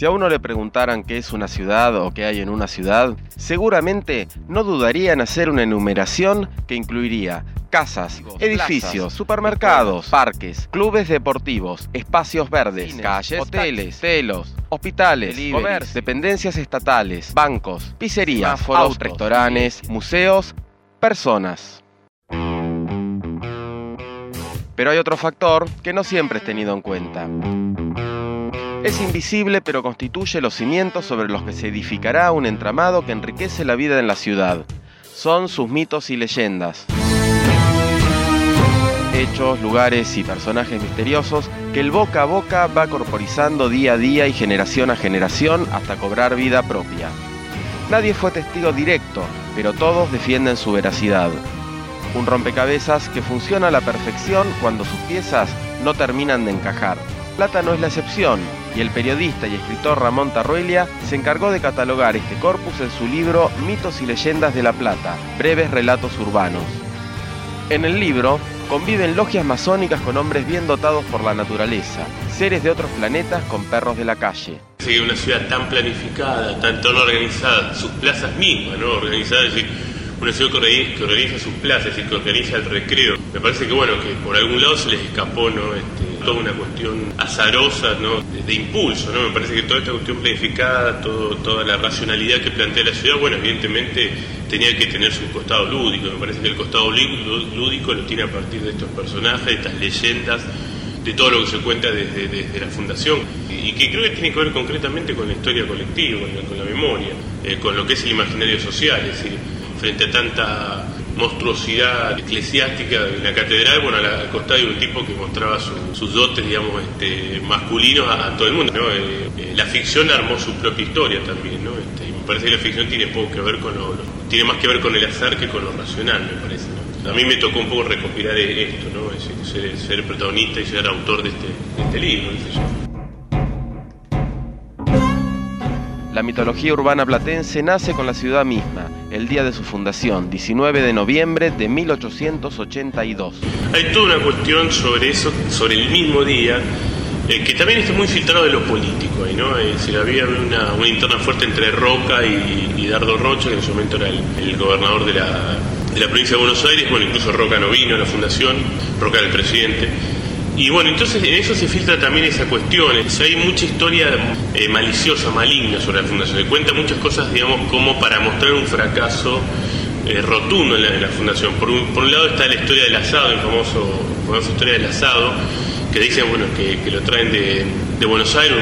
Si a uno le preguntaran qué es una ciudad o qué hay en una ciudad, seguramente no dudaría en hacer una enumeración que incluiría casas, edificios, supermercados, parques, clubes deportivos, espacios verdes, calles, hoteles, telos, hospitales, comercios, dependencias estatales, bancos, pizzerías, autos, restaurantes, museos, personas. Pero hay otro factor que no siempre es tenido en cuenta. Es invisible pero constituye los cimientos sobre los que se edificará un entramado que enriquece la vida en la ciudad. Son sus mitos y leyendas. Hechos, lugares y personajes misteriosos que el boca a boca va corporizando día a día y generación a generación hasta cobrar vida propia. Nadie fue testigo directo, pero todos defienden su veracidad. Un rompecabezas que funciona a la perfección cuando sus piezas no terminan de encajar. Plata no es la excepción, y el periodista y escritor Ramón Tarruelia se encargó de catalogar este corpus en su libro Mitos y Leyendas de La Plata, breves relatos urbanos. En el libro conviven logias masónicas con hombres bien dotados por la naturaleza, seres de otros planetas con perros de la calle. Sí, una ciudad tan planificada, tan, tan organizada, sus plazas mismas, ¿no? Organizadas, es decir, una ciudad que organiza, sus plazas y que organiza el recreo. Me parece que, bueno, que por algún lado se les escapó, ¿no? Este, toda una cuestión azarosa, ¿no? De, impulso, ¿no? Me parece que toda esta cuestión planificada, todo, toda la racionalidad que plantea la ciudad, bueno, evidentemente tenía que tener su costado lúdico. Me parece que el costado lúdico lo tiene a partir de estos personajes, de estas leyendas, de todo lo que se cuenta desde, desde la fundación y que creo que tiene que ver concretamente con la historia colectiva, con la, memoria, eh, con lo que es el imaginario social, es decir, frente a tanta monstruosidad eclesiástica de la catedral, bueno, al costado de un tipo que mostraba sus dotes, digamos, este, masculinos a, todo el mundo. Eh, eh, la ficción armó su propia historia también, ¿no? Este, y me parece que la ficción tiene poco que ver con lo, tiene más que ver con el azar que con lo racional, me parece. A mí me tocó un poco recopilar esto, ¿no? ser, ser, protagonista y ser autor de este, de este libro, La mitología urbana platense nace con la ciudad misma, el día de su fundación, 19 de noviembre de 1882. Hay toda una cuestión sobre eso, sobre el mismo día, eh, que también está muy filtrado de lo político, ¿no? Eh, había una, interna fuerte entre Roca y, Dardo Rocha, que en ese momento era el, gobernador de la, de la provincia de Buenos Aires, bueno, incluso Roca no vino a la fundación, Roca era el presidente. Y bueno, entonces en eso se filtra también esa cuestión. hay mucha historia eh, maliciosa, maligna sobre la fundación. Se cuenta muchas cosas, digamos, como para mostrar un fracaso eh, rotundo en la, fundación. Por un, por un, lado está la historia del asado, el famoso, famosa historia del asado, que dicen bueno, que, lo traen de, Buenos Aires,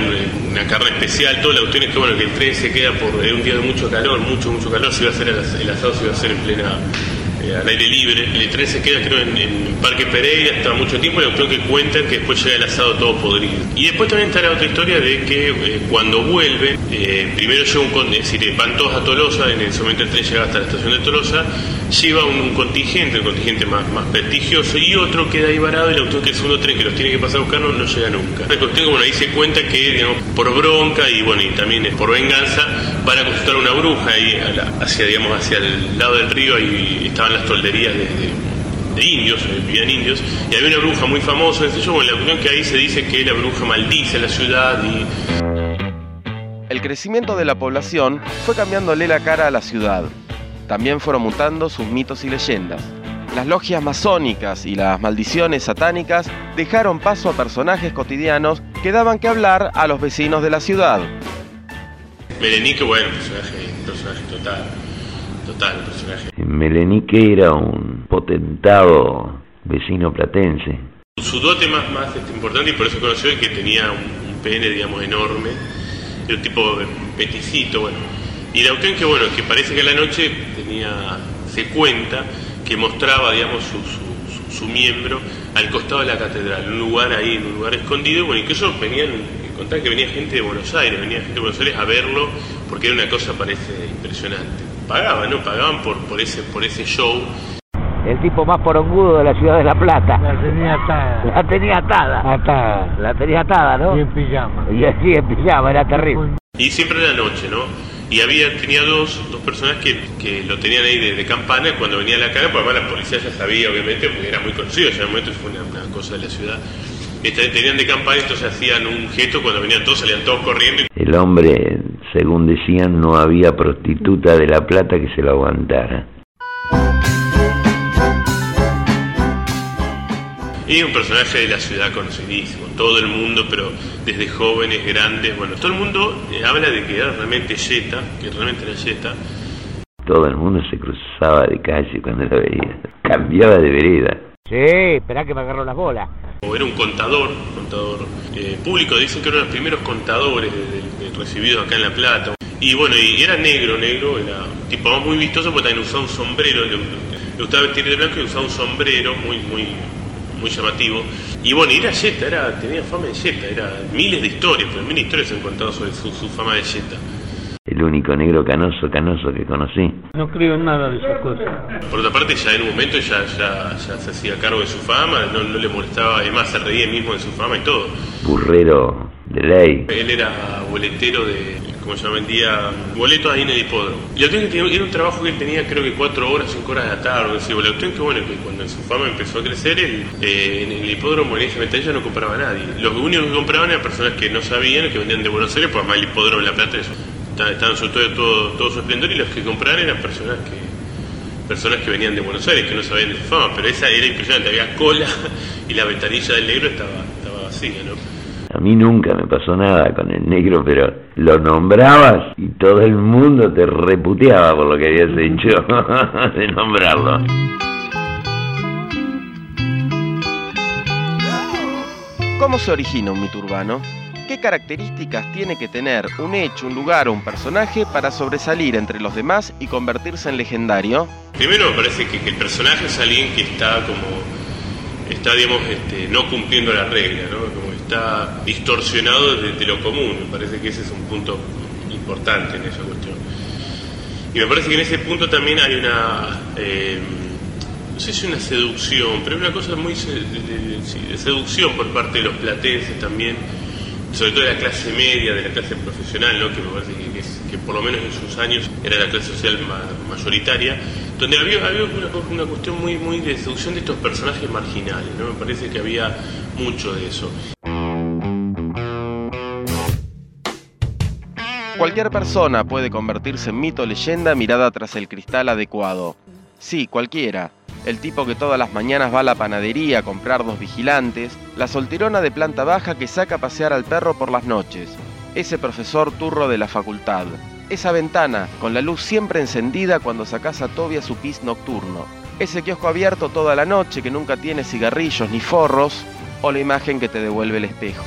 una carne especial. Toda la cuestión es que, bueno, que el tren se queda por un día de mucho calor, mucho, mucho calor. Se iba a hacer el asado, se iba a hacer en plena eh, al aire libre. El tren se queda, creo, en, Parque Pereira hasta mucho tiempo y creo que cuentan que después llega el asado todo podrido. Y después también está la otra historia de que eh, cuando vuelven, eh, primero llega un es decir, van todos a Tolosa, en ese momento el tren llega hasta la estación de Tolosa, lleva un, contingente, un contingente más, prestigioso, y otro queda ahí varado y la cuestión que el segundo tren que los tiene que pasar a buscar no, llega nunca. La cuestión que bueno, ahí se cuenta que, digamos, por bronca y bueno, y también por venganza, van a consultar a una bruja ahí hacia, digamos, hacia el lado del río y estaban las tolderías de, indios, eh, vivían indios, y había una bruja muy famosa, yo, bueno, la cuestión que ahí se dice que la bruja maldice la ciudad y... El crecimiento de la población fue cambiándole la cara a la ciudad. También fueron mutando sus mitos y leyendas. Las logias masónicas y las maldiciones satánicas dejaron paso a personajes cotidianos que daban que hablar a los vecinos de la ciudad. Melenique, bueno, personaje, personaje total total personaje. Melenique era un potentado vecino platense. Su dote más, más este, importante y por eso conoció es que tenía un, pene, digamos, enorme, era un tipo peticito, bueno. Y la cuestión que, bueno, que parece que a la noche tenía, se cuenta que mostraba, digamos, su, su, miembro al costado de la catedral, en un lugar ahí, en un lugar escondido, bueno, incluso venían, contar que venía gente de Buenos Aires, venía gente de Buenos Aires a verlo, porque era una cosa, parece, impresionante pagaban, ¿no? Pagaban por, por, ese, por ese show. El tipo más porongudo de la ciudad de La Plata. La tenía atada. La tenía atada. Atada. La tenía atada, ¿no? Y en pijama. Y así en pijama, era terrible. Y siempre era noche, ¿no? Y había, tenía dos, dos personas que, que lo tenían ahí de, campana cuando venía a la cara, porque además la policía ya sabía, obviamente, porque era muy conocido, en el momento fue una cosa de la ciudad tenían de campaña, entonces hacían un gesto cuando venían todos, salían todos corriendo. El hombre, según decían, no había prostituta de La Plata que se lo aguantara. Y un personaje de la ciudad conocidísimo, todo el mundo, pero desde jóvenes, grandes, bueno, todo el mundo eh, habla de que era realmente yeta, que realmente era yeta. Todo el mundo se cruzaba de calle cuando lo veía, cambiaba de vereda. Sí, esperá que me agarró la bola. O era un contador, contador eh, público, dicen que era uno de los primeros contadores de- de- de- recibidos acá en La Plata. Y bueno, y era negro, negro, era un tipo muy vistoso porque también usaba un sombrero, le, le gustaba vestir de blanco y usaba un sombrero muy, muy, muy llamativo. Y bueno, y era yeta, era, tenía fama de yeta, era miles de historias, pero miles de historias se han contado sobre su, su fama de yeta. El único negro canoso, canoso que conocí. No creo en nada de esas cosas. Por otra parte, ya en un momento ya, ya, ya se hacía cargo de su fama, no, no le molestaba, además se reía mismo de su fama y todo. Burrero de ley. Él era boletero de, ¿cómo se llama? Vendía boletos ahí en el hipódromo. Y cuestión es que era un trabajo que él tenía creo que cuatro horas, cinco horas de la tarde, así. Es que bueno, que cuando su fama empezó a crecer, él, eh, en el hipódromo en esa ventanilla no compraba a nadie. Los únicos que compraban eran personas que no sabían, que vendían de Buenos Aires, pues además el hipódromo en La Plata eso, estaban sobre todo, todo, todo su esplendor y los que compraban eran personas que personas que venían de Buenos Aires, que no sabían de su fama, pero esa era impresionante, había cola y la ventanilla del negro estaba, estaba vacía, ¿no? A mí nunca me pasó nada con el negro, pero lo nombrabas y todo el mundo te reputeaba por lo que habías hecho de nombrarlo. ¿Cómo se origina un mito urbano? ¿Qué características tiene que tener un hecho, un lugar o un personaje para sobresalir entre los demás y convertirse en legendario? Primero me parece que, que el personaje es alguien que está como, está digamos, este, no cumpliendo la regla, ¿no? Como está distorsionado de, de lo común, me parece que ese es un punto importante en esa cuestión. Y me parece que en ese punto también hay una, eh, no sé si una seducción, pero una cosa muy de, de- seducción por parte de los platenses también, sobre todo de la clase media, de la clase profesional, ¿no? que me parece que, que por lo menos en sus años era la clase social ma- mayoritaria, donde había, había una, una cuestión muy, muy de seducción de estos personajes marginales, ¿no? me parece que había mucho de eso. Cualquier persona puede convertirse en mito o leyenda mirada tras el cristal adecuado. Sí, cualquiera. El tipo que todas las mañanas va a la panadería a comprar dos vigilantes, la solterona de planta baja que saca a pasear al perro por las noches, ese profesor turro de la facultad, esa ventana con la luz siempre encendida cuando sacas a Toby a su pis nocturno, ese kiosco abierto toda la noche que nunca tiene cigarrillos ni forros, o la imagen que te devuelve el espejo.